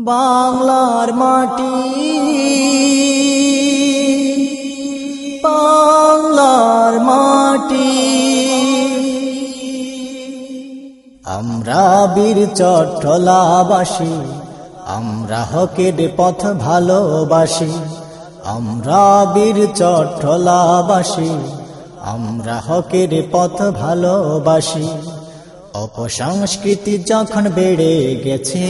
বাংলার মাটি। বাংলার মাটি। আমরা বীর চট্টলাবাসী, আমরা হকের পথ ভালোবাসি। আমরা বীর চট্টলাবাসী, আমরা হকের পথ ভালোবাসি। অপসংস্কৃতি যখন বেড়ে গেছে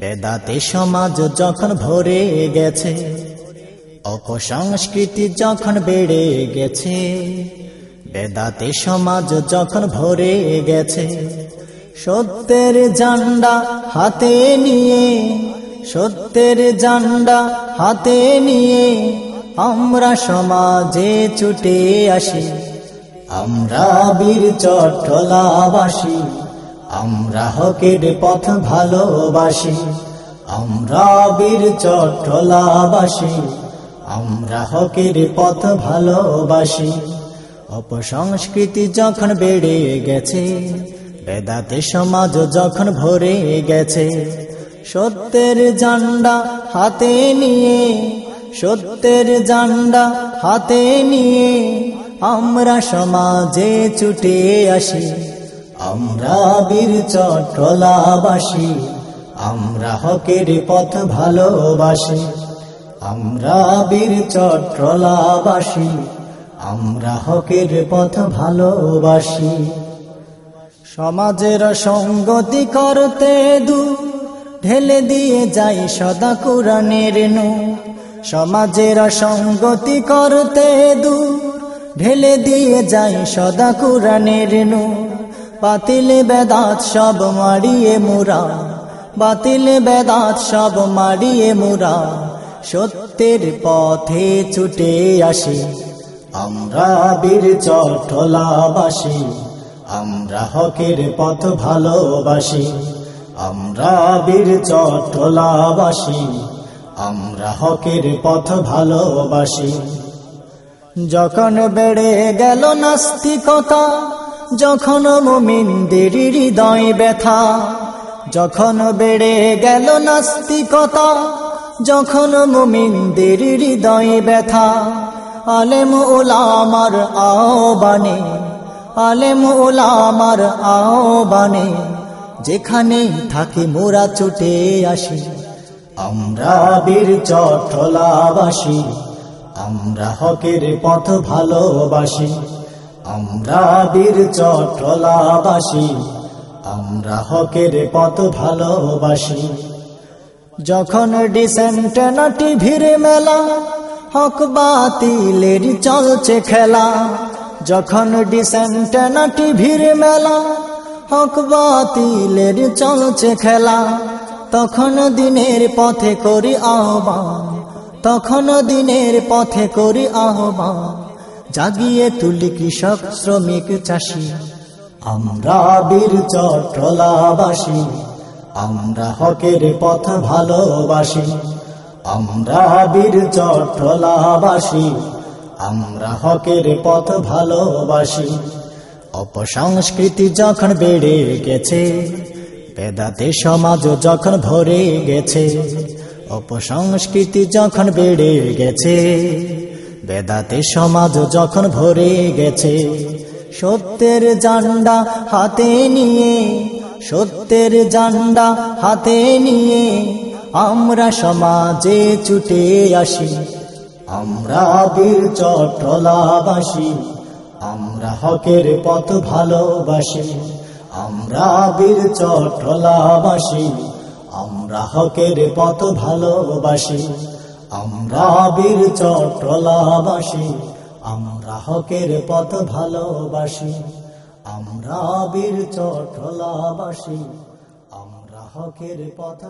বেদাতে সমাজ যখন ভরে গেছে, অপসংস্কৃতি যখন বেড়ে গেছে, বেদাতে সমাজ যখন ভরে গেছে, সত্যের জান্ডা হাতে নিয়ে, সত্যের জান্ডা হাতে নিয়ে আমরা সমাজে ছুটে আসি, আমরা বীর চট্টলাবাসী। আমরা হকের পথ ভালোবাসি, আমরা বীর চট্টলাবাসী, আমরা হকের পথ ভালোবাসি। অপসংস্কৃতি যখন বেড়ে গেছে, বেদাতে সমাজ যখন ভরে গেছে, সত্যের জান্ডা হাতে নিয়ে, সত্যের জান্ডা হাতে নিয়ে আমরা সমাজে ছুটে আসি। আমরা বীর চট্টলাবাসী, আমরা হকের পথ ভালোবাসি। আমরা বীর চট্টলাবাসী, আমরা হকের পথ ভালোবাসি। সমাজের সঙ্গতি করতে দু, ঢেলে দিয়ে যাই সদা কোরআনের নু সমাজের সঙ্গতি করতে দু, ঢেলে দিয়ে যাই সদা কোরআনের নু বাতিল বেদাত সব মারিয়ে মুরা। বাতিল বেদাত সব মারিয়ে মুরা। সত্যের পথে ছুটে আসি। আমরা বীর চট্টলাবাসী আমরা হকের পথ ভালোবাসি। আমরা বীর চট্টলাবাসী আমরা হকের পথ ভালোবাসি। যখন বেড়ে গেল নাস্তিকতা যখন মুমিনদের হৃদয় ব্যথা, যখন বেড়ে গেল নাস্তিকতা, যখন মুমিনদের হৃদয় ব্যথা, আলেম ওলামার আহ্বানে, আলেম ওলামার আহ্বানে, যেখানে থাকে মোরা ছুটে আসি, আমরা বীর চট্টলাবাসী, আমরা হকের পথ ভালোবাসি। আমরা বীর চট্টলাবাসী, আমরা হকের পথ ভালোবাসি। যখন ডিসেন্ট না টিভির মেলা, হক বাতিলের চলছে খেলা। যখন ডিসেন্ট না টিভির মেলা, হক বাতিলের চলছে খেলা। তখন দিনের পথে করি আহ্বান, তখন দিনের পথে করি আহ্বান। জাগিয়ে তুলি কৃষক, শ্রমিক, চাষি। আমরা বীর চট্টলাবাসী, আমরা হকের পথ ভালোবাসি। আমরা বীর চট্টলাবাসী, আমরা হকের পথ ভালোবাসি। অপসংস্কৃতি যখন বেড়ে গেছে, বেদাতে সমাজ যখন ভরে গেছে, অপসংস্কৃতি যখন বেড়ে গেছে বেদাতে সমাজ যখন ভরে গেছে, সত্যের জান্ডা হাতে নিয়ে, সত্যের জান্ডা হাতে নিয়ে আমরা সমাজে ছুটে আসি। আমরা বীর চট্টলাবাসী, আমরা হকের পথ ভালোবাসি। আমরা বীর চট্টলাবাসী, আমরা হকের পথ ভালোবাসি। আমরা বীর চট্টলাবাসী আমরা হকের পথ ভালোবাসি। আমরা বীর চট্টলাবাসী আমরা হকের পথ